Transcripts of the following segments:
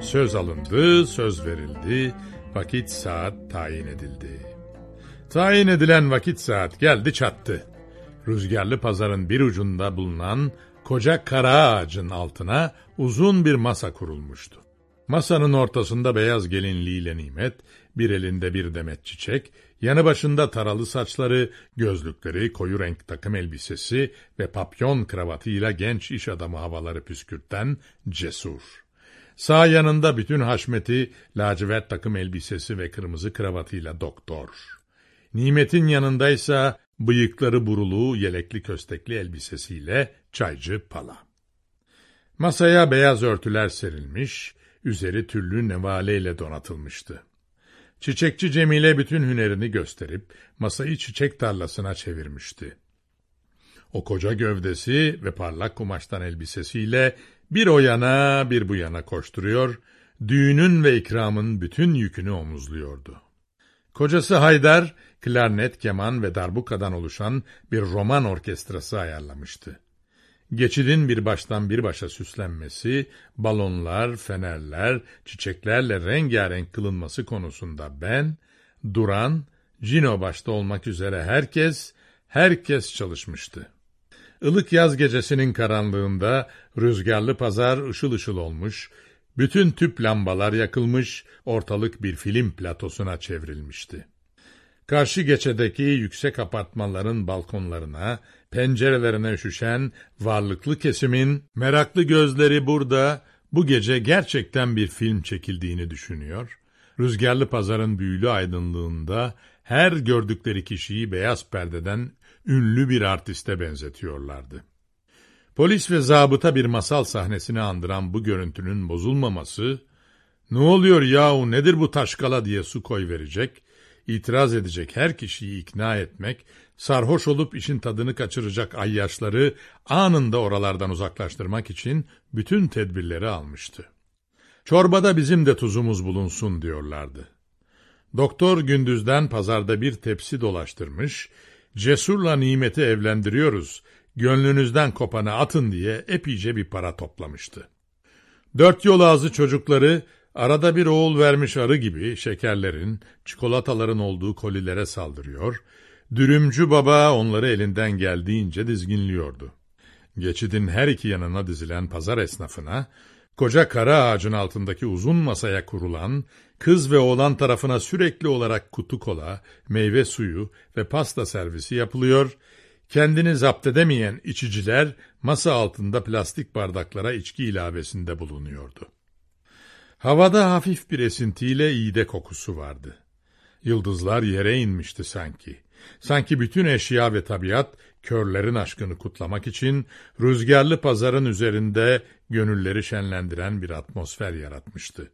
Söz alındı, söz verildi, vakit saat tayin edildi. Tayin edilen vakit saat geldi çattı. Rüzgarlı pazarın bir ucunda bulunan koca kara ağacın altına uzun bir masa kurulmuştu. Masanın ortasında beyaz gelinliğiyle nimet, bir elinde bir demet çiçek, yanı başında taralı saçları, gözlükleri, koyu renk takım elbisesi ve papyon kravatıyla genç iş adamı havaları püskürten cesur. Sağ yanında bütün haşmeti, lacivert takım elbisesi ve kırmızı kravatıyla doktor. Nimet'in yanındaysa bıyıkları burulu, yelekli köstekli elbisesiyle çaycı pala. Masaya beyaz örtüler serilmiş, üzeri türlü nevaleyle donatılmıştı. Çiçekçi Cemile bütün hünerini gösterip masayı çiçek tarlasına çevirmişti. O koca gövdesi ve parlak kumaştan elbisesiyle bir o yana bir bu yana koşturuyor, düğünün ve ikramın bütün yükünü omuzluyordu. Kocası Haydar, klarnet, keman ve darbukadan oluşan bir roman orkestrası ayarlamıştı. Geçidin bir baştan bir başa süslenmesi, balonlar, fenerler, çiçeklerle rengarenk kılınması konusunda ben, Duran, Cino başta olmak üzere herkes, herkes çalışmıştı. Ilık yaz gecesinin karanlığında rüzgarlı pazar ışıl ışıl olmuş, bütün tüp lambalar yakılmış, ortalık bir film platosuna çevrilmişti. Karşı geçedeki yüksek apartmanların balkonlarına, pencerelerine üşüşen varlıklı kesimin meraklı gözleri burada bu gece gerçekten bir film çekildiğini düşünüyor. Rüzgarlı pazarın büyülü aydınlığında her gördükleri kişiyi beyaz perdeden ünlü bir artiste benzetiyorlardı. Polis ve zabıta bir masal sahnesini andıran bu görüntünün bozulmaması, ne oluyor yahu nedir bu taşkala diye su koy verecek, itiraz edecek her kişiyi ikna etmek, sarhoş olup işin tadını kaçıracak ayyaşları anında oralardan uzaklaştırmak için bütün tedbirleri almıştı. Çorbada bizim de tuzumuz bulunsun diyorlardı. Doktor gündüzden pazarda bir tepsi dolaştırmış, cesurla nimeti evlendiriyoruz, gönlünüzden kopanı atın diye epeyce bir para toplamıştı. Dört yol ağzı çocukları arada bir oğul vermiş arı gibi şekerlerin, çikolataların olduğu kolilere saldırıyor, dürümcü baba onları elinden geldiğince dizginliyordu. Geçidin her iki yanına dizilen pazar esnafına, koca kara ağacın altındaki uzun masaya kurulan, kız ve oğlan tarafına sürekli olarak kutu kola, meyve suyu ve pasta servisi yapılıyor, kendini zapt edemeyen içiciler masa altında plastik bardaklara içki ilavesinde bulunuyordu. Havada hafif bir esintiyle iğde kokusu vardı. Yıldızlar yere inmişti sanki. Sanki bütün eşya ve tabiat körlerin aşkını kutlamak için rüzgarlı pazarın üzerinde gönülleri şenlendiren bir atmosfer yaratmıştı.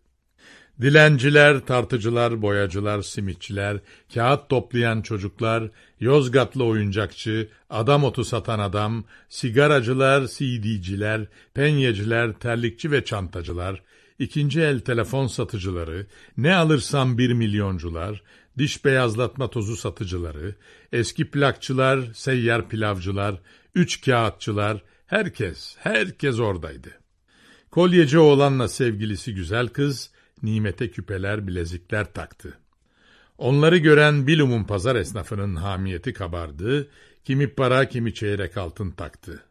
Dilenciler, tartıcılar, boyacılar, simitçiler, kağıt toplayan çocuklar, Yozgatlı oyuncakçı, adam otu satan adam, sigaracılar, CD'ciler, penyeciler, terlikçi ve çantacılar, ikinci el telefon satıcıları, ne alırsam bir milyoncular, diş beyazlatma tozu satıcıları, eski plakçılar, seyyar pilavcılar, üç kağıtçılar, herkes, herkes oradaydı. Kolyeci oğlanla sevgilisi güzel kız, nimete küpeler, bilezikler taktı. Onları gören bilumum pazar esnafının hamiyeti kabardı, kimi para, kimi çeyrek altın taktı.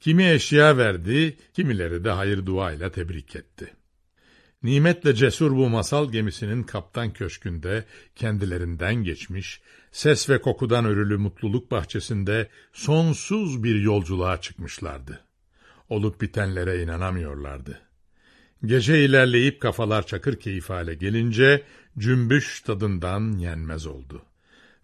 Kimi eşya verdi, kimileri de hayır duayla tebrik etti. Nimetle cesur bu masal gemisinin kaptan köşkünde kendilerinden geçmiş, ses ve kokudan örülü mutluluk bahçesinde sonsuz bir yolculuğa çıkmışlardı. Olup bitenlere inanamıyorlardı. Gece ilerleyip kafalar çakır keyif hale gelince cümbüş tadından yenmez oldu.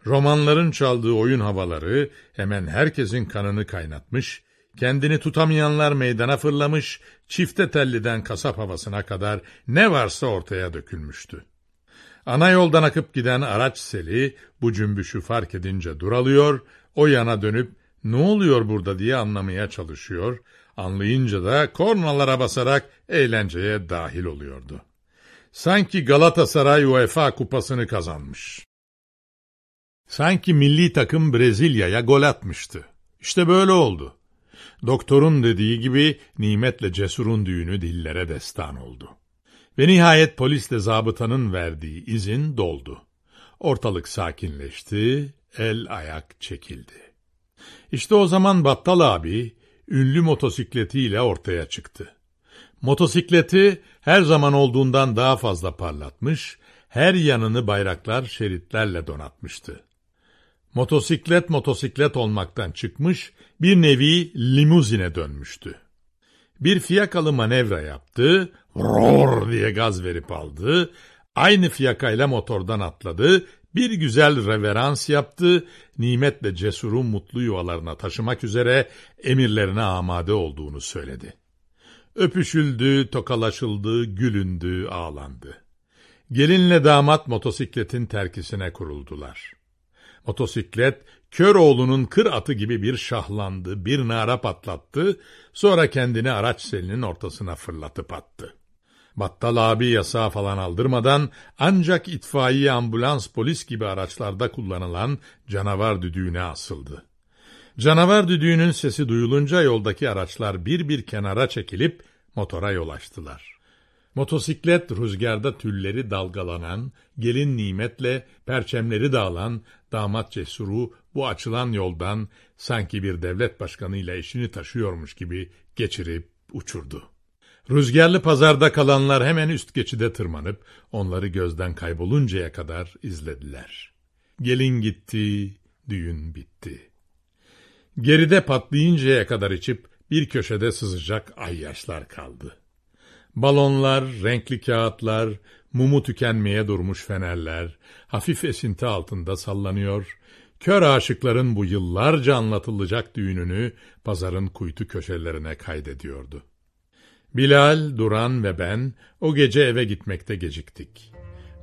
Romanların çaldığı oyun havaları hemen herkesin kanını kaynatmış, kendini tutamayanlar meydana fırlamış, çifte telliden kasap havasına kadar ne varsa ortaya dökülmüştü. Ana yoldan akıp giden araç seli bu cümbüşü fark edince duralıyor, o yana dönüp ne oluyor burada diye anlamaya çalışıyor, anlayınca da kornalara basarak eğlenceye dahil oluyordu. Sanki Galatasaray UEFA kupasını kazanmış. Sanki milli takım Brezilya'ya gol atmıştı. İşte böyle oldu. Doktorun dediği gibi nimetle cesurun düğünü dillere destan oldu. Ve nihayet polisle zabıtanın verdiği izin doldu. Ortalık sakinleşti, el ayak çekildi. İşte o zaman Battal abi ünlü motosikletiyle ortaya çıktı. Motosikleti her zaman olduğundan daha fazla parlatmış, her yanını bayraklar, şeritlerle donatmıştı. Motosiklet motosiklet olmaktan çıkmış, bir nevi limuzine dönmüştü. Bir fiyakalı manevra yaptı, roar diye gaz verip aldı, aynı fiyakayla motordan atladı, bir güzel reverans yaptı, nimetle cesurun mutlu yuvalarına taşımak üzere emirlerine amade olduğunu söyledi. Öpüşüldü, tokalaşıldı, gülündü, ağlandı. Gelinle damat motosikletin terkisine kuruldular. Motosiklet kör oğlunun kır atı gibi bir şahlandı, bir nara patlattı, sonra kendini araç selinin ortasına fırlatıp attı. Battal abi yasağı falan aldırmadan ancak itfaiye, ambulans, polis gibi araçlarda kullanılan canavar düdüğüne asıldı. Canavar düdüğünün sesi duyulunca yoldaki araçlar bir bir kenara çekilip motora yol açtılar. Motosiklet rüzgarda tülleri dalgalanan, gelin nimetle perçemleri dağılan damat cesuru bu açılan yoldan sanki bir devlet başkanıyla işini taşıyormuş gibi geçirip uçurdu. Rüzgarlı pazarda kalanlar hemen üst geçide tırmanıp onları gözden kayboluncaya kadar izlediler. Gelin gitti, düğün bitti. Geride patlayıncaya kadar içip bir köşede sızacak ay yaşlar kaldı. Balonlar, renkli kağıtlar, mumu tükenmeye durmuş fenerler, hafif esinti altında sallanıyor, kör aşıkların bu yıllarca anlatılacak düğününü pazarın kuytu köşelerine kaydediyordu. Bilal, Duran ve ben o gece eve gitmekte geciktik.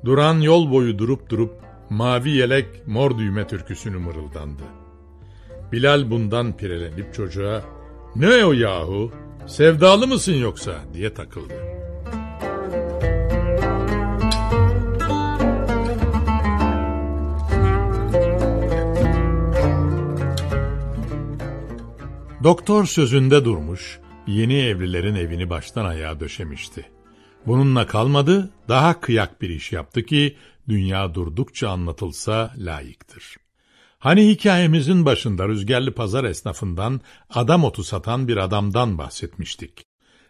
Duran yol boyu durup durup mavi yelek mor düğme türküsünü mırıldandı. Bilal bundan pirelenip çocuğa ''Ne o yahu, sevdalı mısın yoksa?'' diye takıldı. Doktor sözünde durmuş, yeni evlilerin evini baştan ayağa döşemişti. Bununla kalmadı, daha kıyak bir iş yaptı ki dünya durdukça anlatılsa layıktır. Hani hikayemizin başında rüzgarlı pazar esnafından adam otu satan bir adamdan bahsetmiştik.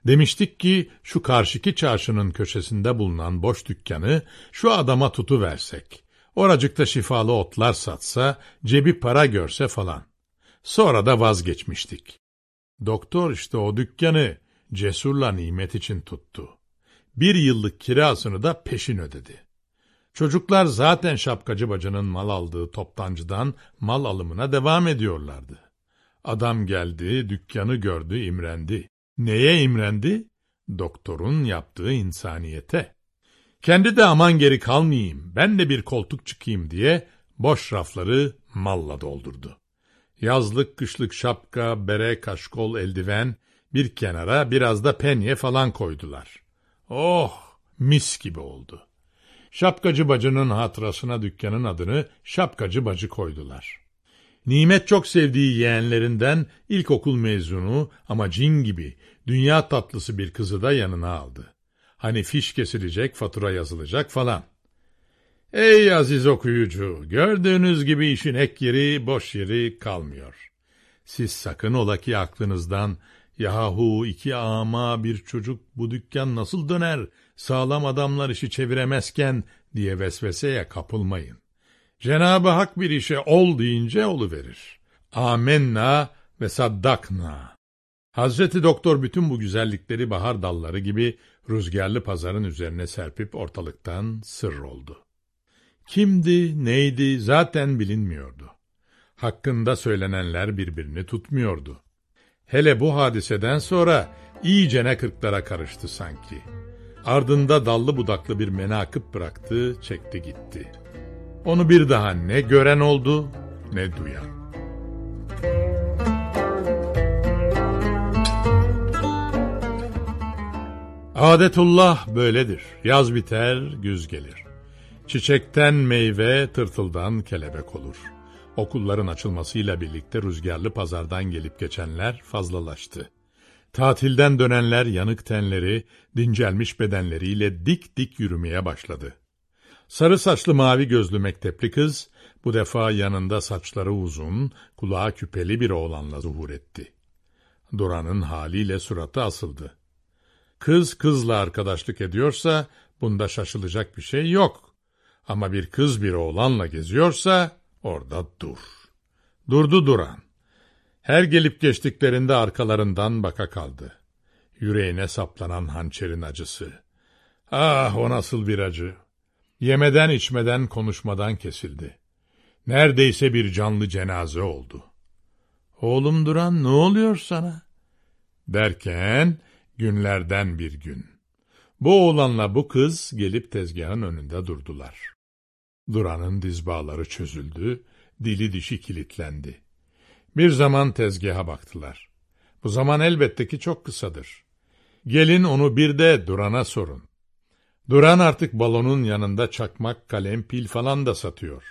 Demiştik ki şu karşıki çarşının köşesinde bulunan boş dükkanı şu adama tutu versek, oracıkta şifalı otlar satsa, cebi para görse falan. Sonra da vazgeçmiştik. Doktor işte o dükkanı cesurla nimet için tuttu. Bir yıllık kirasını da peşin ödedi. Çocuklar zaten şapkacı bacının mal aldığı toptancıdan mal alımına devam ediyorlardı. Adam geldi, dükkanı gördü, imrendi. Neye imrendi? Doktorun yaptığı insaniyete. Kendi de aman geri kalmayayım, ben de bir koltuk çıkayım diye boş rafları malla doldurdu. Yazlık kışlık şapka, bere, kaşkol, eldiven, bir kenara biraz da penye falan koydular. Oh, mis gibi oldu. Şapkacı bacının hatırasına dükkanın adını Şapkacı bacı koydular. Nimet çok sevdiği yeğenlerinden ilkokul mezunu ama cin gibi dünya tatlısı bir kızı da yanına aldı. Hani fiş kesilecek, fatura yazılacak falan. Ey aziz okuyucu, gördüğünüz gibi işin ek yeri, boş yeri kalmıyor. Siz sakın ola ki aklınızdan, yahu iki ama bir çocuk bu dükkan nasıl döner, sağlam adamlar işi çeviremezken diye vesveseye kapılmayın. Cenab-ı Hak bir işe ol deyince verir. Amenna ve saddakna. Hazreti Doktor bütün bu güzellikleri bahar dalları gibi rüzgarlı pazarın üzerine serpip ortalıktan sır oldu. Kimdi, neydi zaten bilinmiyordu. Hakkında söylenenler birbirini tutmuyordu. Hele bu hadiseden sonra iyicene kırklara karıştı sanki. Ardında dallı budaklı bir menakıp bıraktı, çekti gitti. Onu bir daha ne gören oldu ne duyan. Adetullah böyledir. Yaz biter, güz gelir. Çiçekten meyve, tırtıldan kelebek olur. Okulların açılmasıyla birlikte rüzgarlı pazardan gelip geçenler fazlalaştı. Tatilden dönenler yanık tenleri, dincelmiş bedenleriyle dik dik yürümeye başladı. Sarı saçlı mavi gözlü mektepli kız, bu defa yanında saçları uzun, kulağı küpeli bir oğlanla zuhur etti. Duran'ın haliyle suratı asıldı. Kız kızla arkadaşlık ediyorsa, bunda şaşılacak bir şey yok. Ama bir kız bir oğlanla geziyorsa, orada dur. Durdu Duran. Her gelip geçtiklerinde arkalarından baka kaldı. Yüreğine saplanan hançerin acısı. Ah o nasıl bir acı. Yemeden içmeden konuşmadan kesildi. Neredeyse bir canlı cenaze oldu. Oğlum Duran ne oluyor sana? Derken günlerden bir gün. Bu oğlanla bu kız gelip tezgahın önünde durdular. Duran'ın dizbağları çözüldü, dili dişi kilitlendi. Bir zaman tezgaha baktılar. Bu zaman elbette ki çok kısadır. Gelin onu bir de Duran'a sorun. Duran artık balonun yanında çakmak, kalem, pil falan da satıyor.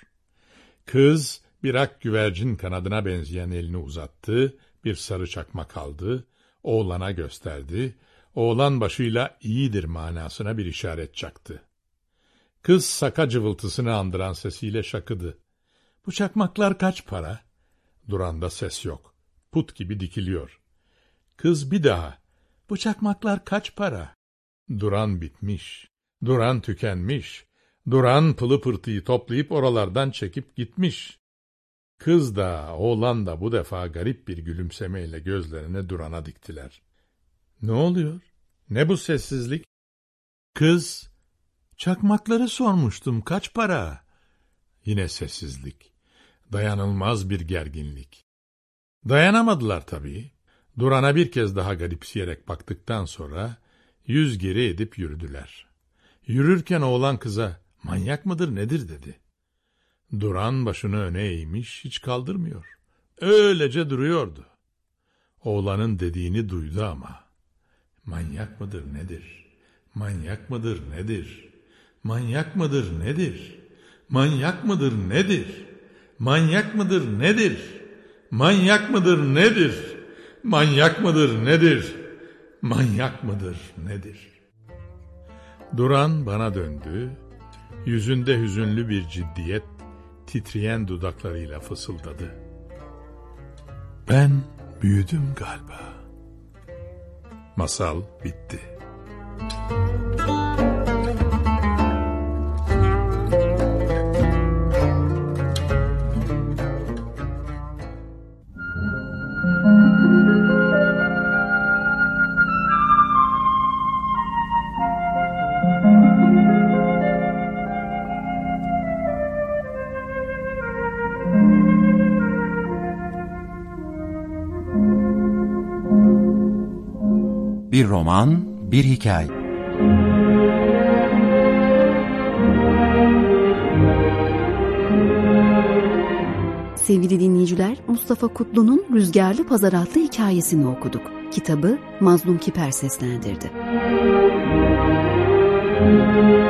Kız bir ak güvercin kanadına benzeyen elini uzattı, bir sarı çakmak aldı, oğlana gösterdi, oğlan başıyla iyidir manasına bir işaret çaktı. Kız saka cıvıltısını andıran sesiyle şakıdı. Bu çakmaklar kaç para? Duranda ses yok. Put gibi dikiliyor. Kız bir daha. Bu çakmaklar kaç para? Duran bitmiş. Duran tükenmiş. Duran pılı pırtıyı toplayıp oralardan çekip gitmiş. Kız da oğlan da bu defa garip bir gülümsemeyle gözlerini Duran'a diktiler. Ne oluyor? Ne bu sessizlik? Kız, çakmakları sormuştum kaç para? Yine sessizlik. Dayanılmaz bir gerginlik. Dayanamadılar tabii. Duran'a bir kez daha garipseyerek baktıktan sonra yüz geri edip yürüdüler. Yürürken oğlan kıza manyak mıdır nedir dedi. Duran başını öne eğmiş hiç kaldırmıyor. Öylece duruyordu. Oğlanın dediğini duydu ama. Manyak mıdır nedir? Manyak mıdır nedir? Manyak mıdır nedir? Manyak mıdır nedir? Manyak mıdır nedir? Manyak mıdır nedir? Manyak mıdır nedir? Manyak mıdır nedir? Duran bana döndü. Yüzünde hüzünlü bir ciddiyet titreyen dudaklarıyla fısıldadı. Ben büyüdüm galiba. Masal bitti. Bir roman, bir hikaye. Sevgili dinleyiciler, Mustafa Kutlu'nun Rüzgarlı Pazar adlı hikayesini okuduk. Kitabı Mazlum Kiper seslendirdi. Müzik